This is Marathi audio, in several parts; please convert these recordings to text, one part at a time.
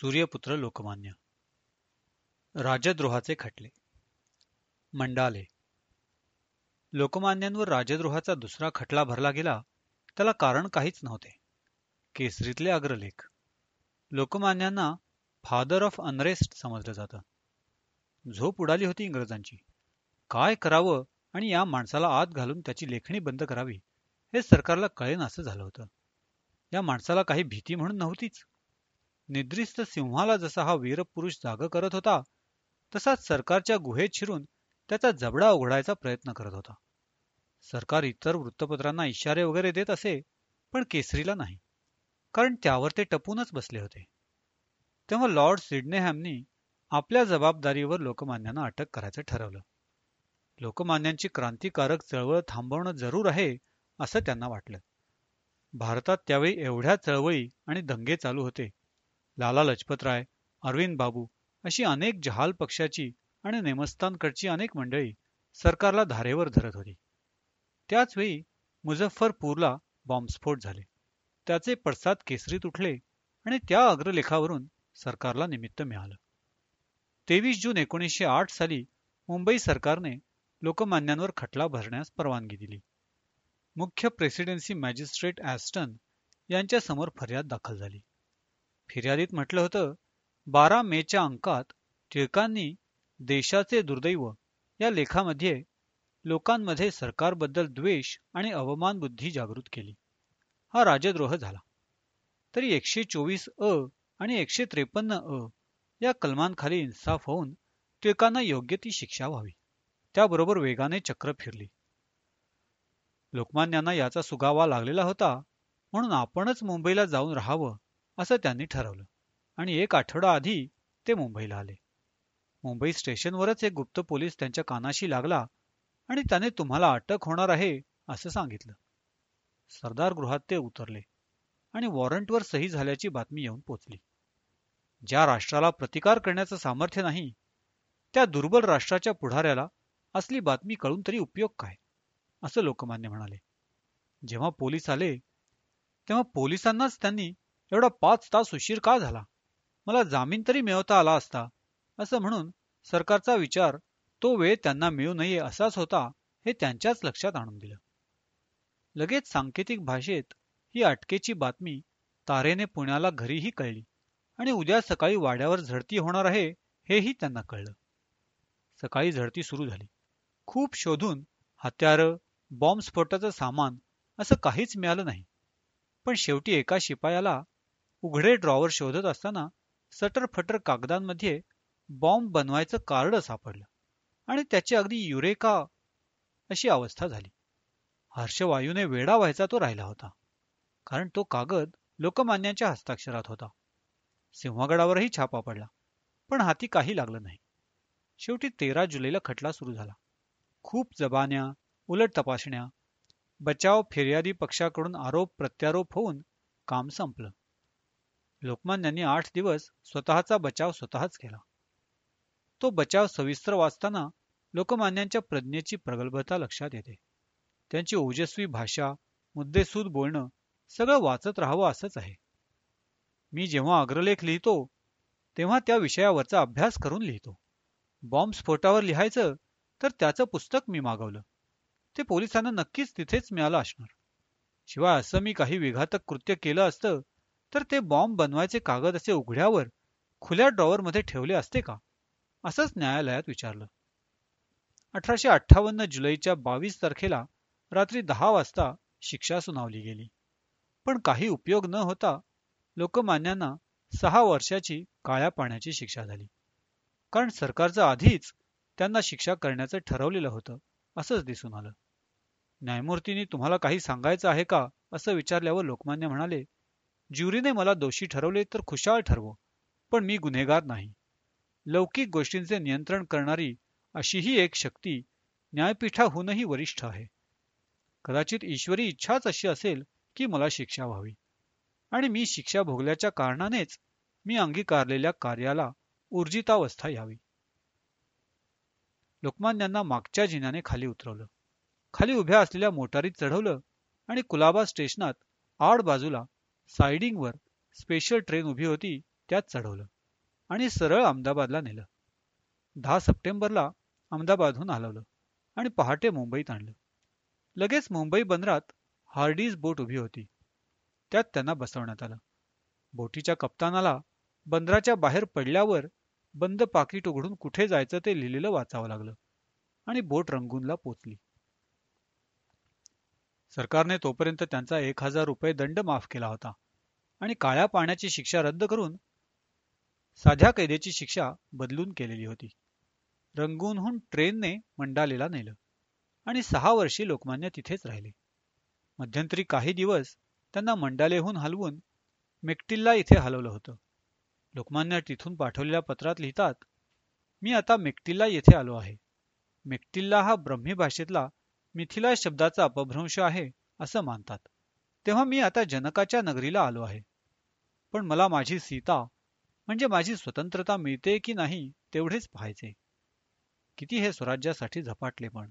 सूर्यपुत्र लोकमान्य. राजद्रोहाचे खटले. मंडाले. लोकमान्यांवर राजद्रोहाचा दुसरा खटला भरला गेला त्याला कारण काहीच नव्हते. केसरीतले अग्रलेख. लोकमान्यांना फादर ऑफ अनरेस्ट समजलं जातं. झोप उडाली होती इंग्रजांची. काय करावं आणि या माणसाला आत घालून त्याची लेखणी बंद करावी हे सरकारला कळेन असं झालं होतं. या माणसाला काही भीती म्हणून नव्हतीच. निद्रिस्त सिंहाला जसा हा वीरपुरुष जाग करत होता तसाच सरकारच्या गुहेत शिरून त्याचा जबडा उघडायचा प्रयत्न करत होता. सरकार इतर वृत्तपत्रांना इशारे वगैरे देत असे पण केसरीला नाही कारण त्यावर ते टपूनच बसले होते. तेव्हा लॉर्ड सिडनेहॅमनी आपल्या जबाबदारीवर लोकमान्यांना अटक करायचं ठरवलं. लोकमान्यांची क्रांतिकारक चळवळ थांबवणं जरूर आहे असं त्यांना वाटलं. भारतात त्यावेळी एवढ्या चळवळी आणि दंगे चालू होते लाला लजपतराय अरविंद बाबू अशी अनेक जहाल पक्षाची आणि नेमस्तानकडची अनेक मंडळी सरकारला धारेवर धरत होती. त्याचवेळी मुझफ्फरपूरला बॉम्बस्फोट झाले. त्याचे पडसाद केसरीत उठले आणि त्या अग्रलेखावरून सरकारला निमित्त मिळालं. तेवीस जून एकोणीसशे आठ साली मुंबई सरकारने लोकमान्यांवर खटला भरण्यास परवानगी दिली. मुख्य प्रेसिडेन्सी मॅजिस्ट्रेट ॲस्टन यांच्यासमोर फर्याद दाखल झाली. फिर्यादीत म्हटलं होतं बारा मेच्या अंकात टिळकांनी देशाचे दुर्दैव या लेखामध्ये लोकांमध्ये सरकारबद्दल द्वेष आणि अवमान बुद्धी जागृत केली. हा राजद्रोह झाला. तरी एकशे चोवीस अ आणि एकशे त्रेपन्न अ या कलमांखाली इन्साफ होऊन टिळकांना योग्य ती शिक्षा व्हावी. त्याबरोबर वेगाने चक्र फिरली. लोकमान्यांना याचा सुगावा लागलेला होता म्हणून आपणच मुंबईला जाऊन राहावं असं त्यांनी ठरवलं. आणि एक आठवडा आधी ते मुंबईला आले. मुंबई स्टेशनवरच एक गुप्त पोलीस त्यांच्या कानाशी लागला आणि त्याने तुम्हाला अटक होणार आहे असं सांगितलं. सरदार गृहात ते उतरले आणि वॉरंटवर सही झाल्याची बातमी येऊन पोचली. ज्या राष्ट्राला प्रतिकार करण्याचं सामर्थ्य नाही त्या दुर्बल राष्ट्राच्या पुढाऱ्याला असली बातमी कळून तरी उपयोग काय? असं लोकमान्य म्हणाले. जेव्हा पोलीस आले तेव्हा पोलिसांनाच त्यांनी एवढा पाच तास उशीर का झाला? मला जामीन तरी मिळवता आला असता. असं म्हणून सरकारचा विचार तो वेळ त्यांना मिळू नये असाच होता हे त्यांच्याच लक्षात आणून दिलं. लगेच सांकेतिक भाषेत ही अटकेची बातमी तारेने पुण्याला घरीही कळली आणि उद्या सकाळी वाड्यावर झडती होणार आहे हेही त्यांना कळलं. सकाळी झडती सुरू झाली. खूप शोधून हत्यारं बॉम्बस्फोटाचं सामान असं काहीच मिळालं नाही. पण शेवटी एका शिपायाला उघडे ड्रॉवर शोधत असताना सटर फटर कागदांमध्ये बॉम्ब बनवायचं कार्ड सापडलं आणि त्याची अगदी युरेका अशी अवस्था झाली. हर्षवायूने वेडा व्हायचा तो राहिला होता कारण तो कागद लोकमान्यांच्या हस्ताक्षरात होता. सिंहगडावरही छापा पडला पण हाती काही लागलं नाही. शेवटी तेरा जुलैला खटला सुरू झाला. खूप जबान्या उलट तपासण्या बचाव फिर्यादी पक्षाकडून आरोप प्रत्यारोप होऊन काम संपलं. लोकमान्यांनी आठ दिवस स्वतःचा बचाव स्वतःच केला. तो बचाव सविस्तर वाचताना लोकमान्यांच्या प्रज्ञेची प्रगल्भता लक्षात येते. त्यांची ओजस्वी भाषा मुद्देसूद बोलणं सगळं वाचत राहावं असंच आहे. मी जेव्हा अग्रलेख लिहितो तेव्हा त्या विषयावरचा अभ्यास करून लिहितो. बॉम्बस्फोटावर लिहायचं तर त्याचं पुस्तक मी मागवलं. ते पोलिसांना नक्कीच तिथेच मिळालं असणार. शिवाय असं मी काही विघातक कृत्य केलं असतं तर ते बॉम्ब बनवायचे कागद असे उघड्यावर खुल्या ड्रॉवरमध्ये ठेवले असते का? असंच न्यायालयात विचारलं. अठराशे अठ्ठावन्न जुलैच्या बावीस तारखेला रात्री दहा वाजता शिक्षा सुनावली गेली. पण काही उपयोग न होता लोकमान्यांना सहा वर्षाची काळ्या पाण्याची शिक्षा झाली. कारण सरकारचं आधीच त्यांना शिक्षा करण्याचं ठरवलेलं होतं असंच दिसून आलं. न्यायमूर्तींनी तुम्हाला काही सांगायचं आहे का असं विचारल्यावर लोकमान्य म्हणाले ज्युरीने मला दोषी ठरवले तर खुशाल ठरवो पण मी गुन्हेगार नाही. लौकिक गोष्टींचे नियंत्रण करणारी अशीही एक शक्ती न्यायपीठाहूनही वरिष्ठ आहे. कदाचित ईश्वरी इच्छाच अशी असेल की मला शिक्षा व्हावी. आणि मी शिक्षा भोगल्याच्या कारणानेच मी अंगीकारलेल्या कार्याला ऊर्जितावस्था यावी. लोकमान्यांना मागच्या जिन्याने खाली उतरवलं. खाली उभ्या असलेल्या मोटारीत चढवलं आणि कुलाबा स्टेशनात आड बाजूला सायडिंगवर स्पेशल ट्रेन उभी होती त्यात चढवलं आणि सरळ अहमदाबादला नेलं. दहा सप्टेंबरला अहमदाबादहून हलवलं आणि पहाटे मुंबईत आणलं. लगेच मुंबई बंदरात हार्डीज बोट उभी होती. त्यात त्यांना बसवण्यात आलं. बोटीच्या कप्तानाला बंदराच्या बाहेर पडल्यावर बंद पाकिट उघडून कुठे जायचं ते लिहिलेलं वाचावं लागलं आणि बोट रंगूनला पोचली. सरकारने तोपर्यंत त्यांचा एक हजार रुपये दंड माफ केला होता. आणि काळ्या पाण्याची शिक्षा रद्द करून साध्या कैद्याची शिक्षा बदलून केलेली होती. रंगूनहून ट्रेनने मंडालेला नेलं आणि सहा वर्षी लोकमान्य तिथेच राहिले. मध्यंतरी काही दिवस त्यांना मंडालेहून हलवून मेकटिल्ला इथे हलवलं होतं. लोकमान्य तिथून पाठवलेल्या पत्रात लिहितात मी आता मेकटिल्ला येथे आलो आहे. मेक्टिल्ला हा ब्रह्मी भाषेतला मिथिला शब्दाचा अपभ्रंश आहे असं मानतात. तेव्हा मी आता जनकाच्या नगरीला आलो आहे. पण मला माझी सीता म्हणजे माझी स्वतंत्रता मिळते की नाही तेवढेच पाहायचे. किती हे स्वराज्यासाठी झपाटले पण.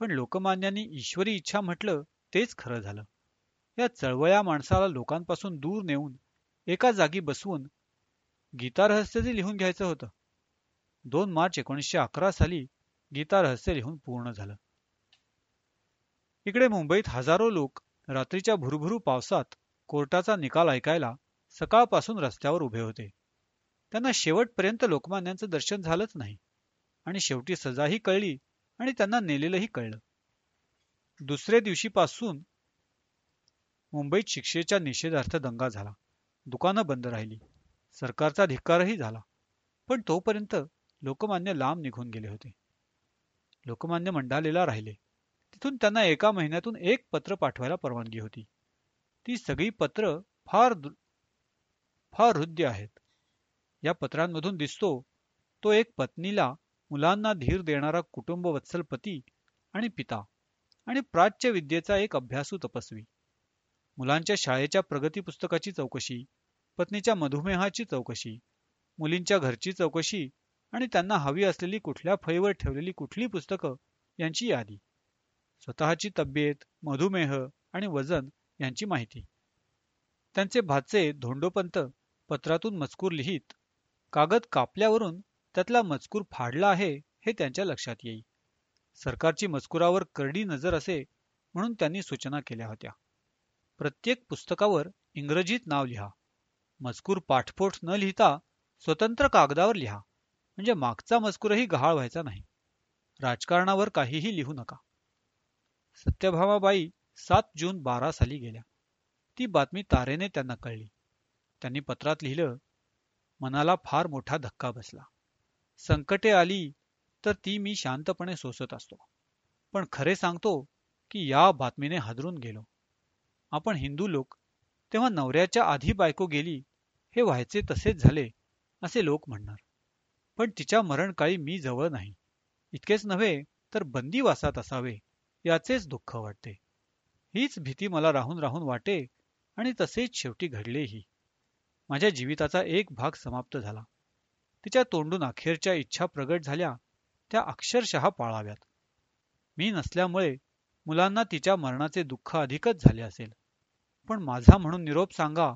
पण लोकमान्यांनी ईश्वरी इच्छा म्हटलं तेच खरं झालं. या चळवळ्या माणसाला लोकांपासून दूर नेऊन एका जागी बसवून गीतारहस्यचे लिहून घ्यायचं होतं. दोन मार्च एकोणीसशे अकरा साली गीतारहस्य लिहून पूर्ण झालं. इकडे मुंबईत हजारो लोक रात्रीच्या भुरभुरू पावसात कोर्टाचा निकाल ऐकायला सकाळपासून रस्त्यावर उभे होते. त्यांना शेवटपर्यंत लोकमान्यांचं दर्शन झालंच नाही. आणि शेवटी सजाही कळली आणि त्यांना नेलेलंही कळलं. दुसऱ्या दिवशीपासून मुंबईत शिक्षेच्या निषेधार्थ दंगा झाला. दुकानं बंद राहिली. सरकारचा धिक्कारही झाला. पण तोपर्यंत लोकमान्य लांब निघून गेले होते. लोकमान्य मंडालेला राहिले. तिथून त्यांना एका महिन्यातून एक पत्र पाठवायला परवानगी होती. ती सगळी पत्र फार फार हृद्य आहेत. या पत्रांमधून दिसतो तो एक पत्नीला मुलांना धीर देणारा कुटुंबवत्सल पती आणि पिता आणि प्राच्य विद्येचा एक अभ्यासू तपस्वी. मुलांच्या शाळेच्या प्रगती पुस्तकाची चौकशी पत्नीच्या मधुमेहाची चौकशी मुलींच्या घरची चौकशी आणि त्यांना हवी असलेली कुठल्या फळीवर ठेवलेली कुठली पुस्तकं यांची यादी. स्वतःची तब्येत मधुमेह आणि वजन यांची माहिती. त्यांचे भाचे धोंडोपंत पत्रातून मजकूर लिहित कागद कापल्यावरून त्यातला मजकूर फाडला आहे हे त्यांच्या लक्षात येई. सरकारची मजकुरावर करडी नजर असे म्हणून त्यांनी सूचना केल्या होत्या. प्रत्येक पुस्तकावर इंग्रजीत नाव लिहा. मजकूर पाठपोठ न लिहिता स्वतंत्र कागदावर लिहा. म्हणजे मागचा मजकूरही गहाळ व्हायचा नाही. राजकारणावर काहीही लिहू नका. सत्यभामाबाई सात जून बारा साली गेल्या. ती बातमी तारेने त्यांना कळली. त्यांनी पत्रात लिहिलं मनाला फार मोठा धक्का बसला. संकटे आली तर ती मी शांतपणे सोसत असतो. पण खरे सांगतो की या बातमीने हादरून गेलो. आपण हिंदू लोक तेव्हा नवऱ्याच्या आधी बायको गेली हे व्हायचे तसेच झाले असे लोक म्हणणार. पण तिच्या मरणकाळी मी जवळ नाही. इतकेच नव्हे तर बंदीवासात असावे याचेच दुःख वाटते. हीच भीती मला राहून राहून वाटे आणि तसेच शेवटी घडलेही. माझ्या जीविताचा एक भाग समाप्त झाला. तिच्या तोंडून अखेरच्या इच्छा प्रगट झाल्या त्या अक्षरशः पाळाव्यात. मी नसल्यामुळे मुलांना तिच्या मरणाचे दुःख अधिकच झाले असेल. पण माझा म्हणून निरोप सांगा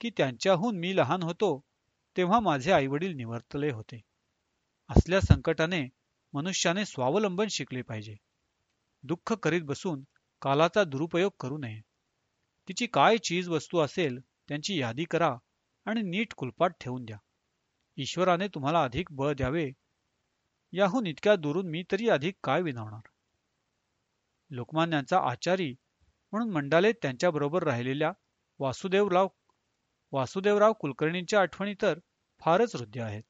की त्यांच्याहून मी लहान होतो तेव्हा माझे आईवडील निवर्तले होते. असल्या संकटाने मनुष्याने स्वावलंबन शिकले पाहिजे. दुःख करीत बसून कालाचा दुरुपयोग करू नये. तिची काय चीज वस्तू असेल त्यांची यादी करा आणि नीट कुलपाट ठेवून द्या. ईश्वराने तुम्हाला अधिक बळ द्यावे. याहून इतक्या दुरून मी तरी अधिक काय विनवणार? लोकमान्यांचा आचारी म्हणून मंडाले त्यांच्याबरोबर राहिलेल्या वासुदेवराव वासुदेवराव कुलकर्णींच्या आठवणी तर फारच हृदय आहेत.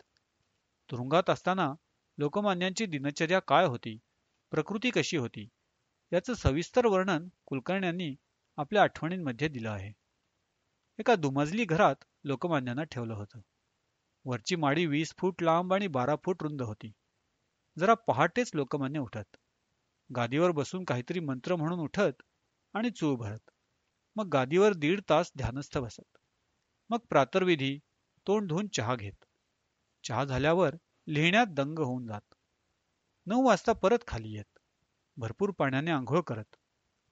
तुरुंगात असताना लोकमान्यांची दिनचर्या काय होती? प्रकृती कशी होती? याचं सविस्तर वर्णन कुलकर्ण्यांनी आपल्या आठवणींमध्ये दिलं आहे. एका दुमजली घरात लोकमान्यांना ठेवलं होतं. वरची माडी वीस फूट लांब आणि बारा फूट रुंद होती. जरा पहाटेच लोकमान्य उठत. गादीवर बसून काहीतरी मंत्र म्हणून उठत आणि चूळ भरत. मग गादीवर दीड तास ध्यानस्थ बसत. मग प्रातर्विधी तोंड धुवून चहा घेत. चहा झाल्यावर लिहिण्यात दंग होऊन जात. नऊ वाजता परत खाली येत. भरपूर पाण्याने आंघोळ करत.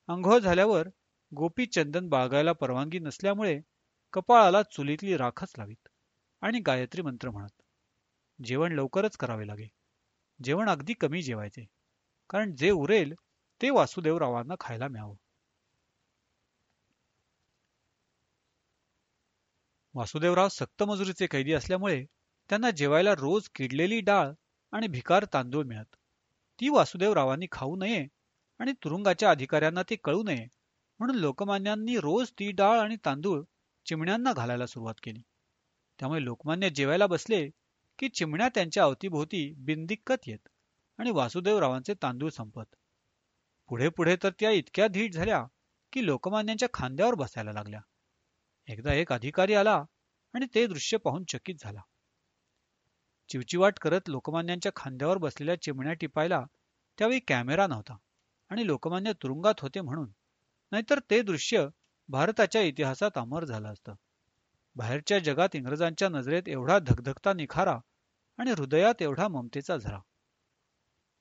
आंघोळ झाल्यावर गोपी चंदन बाळगायला परवानगी नसल्यामुळे कपाळाला चुलीतली राखच लावीत आणि गायत्री मंत्र म्हणत जेवण लवकरच करावे लागे. जेवण अगदी कमी जेवायचे. कारण जे उरेल ते वासुदेवरावांना खायला मिळावं. वासुदेवराव सक्त मजुरीचे कैदी असल्यामुळे त्यांना जेवायला रोज किडलेली डाळ आणि भिकार तांदूळ मिळत. ती वासुदेवरावांनी खाऊ नये आणि तुरुंगाच्या अधिकाऱ्यांना ती कळू नये म्हणून लोकमान्यांनी रोज ती डाळ आणि तांदूळ चिमण्यांना घालायला सुरुवात केली. त्यामुळे लोकमान्य जेवायला बसले की चिमण्या त्यांच्या अवतीभोवती बिनदिक्कत येत आणि वासुदेवरावांचे तांदूळ संपत. पुढे पुढे तर त्या इतक्या धीट झाल्या की लोकमान्यांच्या खांद्यावर बसायला लागल्या. एकदा एक अधिकारी आला आणि ते दृश्य पाहून चकित झाला. चिवचिवाट करत लोकमान्यांच्या खांद्यावर बसलेल्या चिमण्या टिपायला त्यावेळी कॅमेरा नव्हता आणि लोकमान्य तुरुंगात होते म्हणून. नाहीतर ते दृश्य भारताच्या इतिहासात अमर झालं असतं. बाहेरच्या जगात इंग्रजांच्या नजरेत एवढा धगधगता निखारा आणि हृदयात एवढा ममतेचा झरा.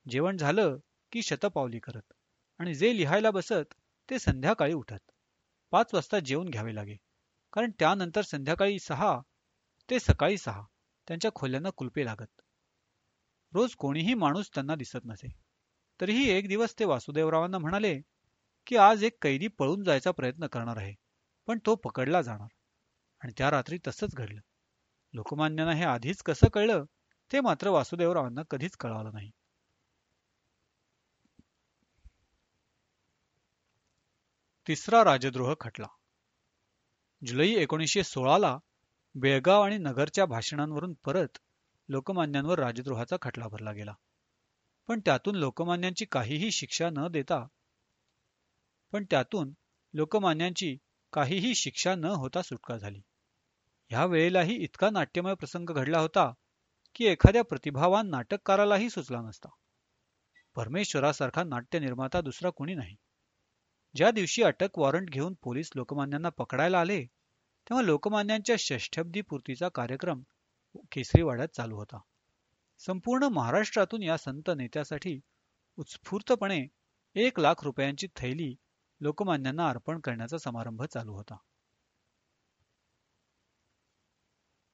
जेवण झालं की शतपावली करत आणि जे लिहायला बसत ते संध्याकाळी उठत. पाच वाजता जेवून घ्यावे लागे. कारण त्यानंतर संध्याकाळी सहा ते सकाळी सहा. त्यांच्या खोल्यांना कुलपे लागत. रोज कोणीही माणूस त्यांना दिसत नसे. तरीही एक दिवस ते वासुदेवरावांना म्हणाले की आज एक कैदी पळून जायचा प्रयत्न करणार आहे पण तो पकडला जाणार. आणि त्या रात्री तसंच घडलं. लोकमान्यांना हे आधीच कसं कळलं ते मात्र वासुदेवरावांना कधीच कळालं नाही. तिसरा राजद्रोह खटला. जुलै एकोणीसशे सोळाला बेळगाव आणि नगरच्या भाषणांवरून परत लोकमान्यांवर राजद्रोहाचा खटला भरला गेला. पण त्यातून लोकमान्यांची काहीही शिक्षा न देता पण त्यातून लोकमान्यांची काहीही शिक्षा न होता सुटका झाली. ह्या वेळेलाही इतका नाट्यमय प्रसंग घडला होता की एखाद्या प्रतिभावान नाटककारालाही सुचला नसता. परमेश्वरासारखा नाट्य निर्माता दुसरा कोणी नाही. ज्या दिवशी अटक वॉरंट घेऊन पोलीस लोकमान्यांना पकडायला आले तेव्हा लोकमान्यांच्या षष्ठब्दी पूर्तीचा कार्यक्रम केसरीवाड्यात चालू होता. संपूर्ण महाराष्ट्रातून या संत नेत्यासाठी उत्स्फूर्तपणे एक लाख रुपयांची थैली लोकमान्यांना अर्पण करण्याचा समारंभ चालू होता.